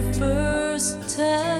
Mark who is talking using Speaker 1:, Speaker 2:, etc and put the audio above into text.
Speaker 1: very first time.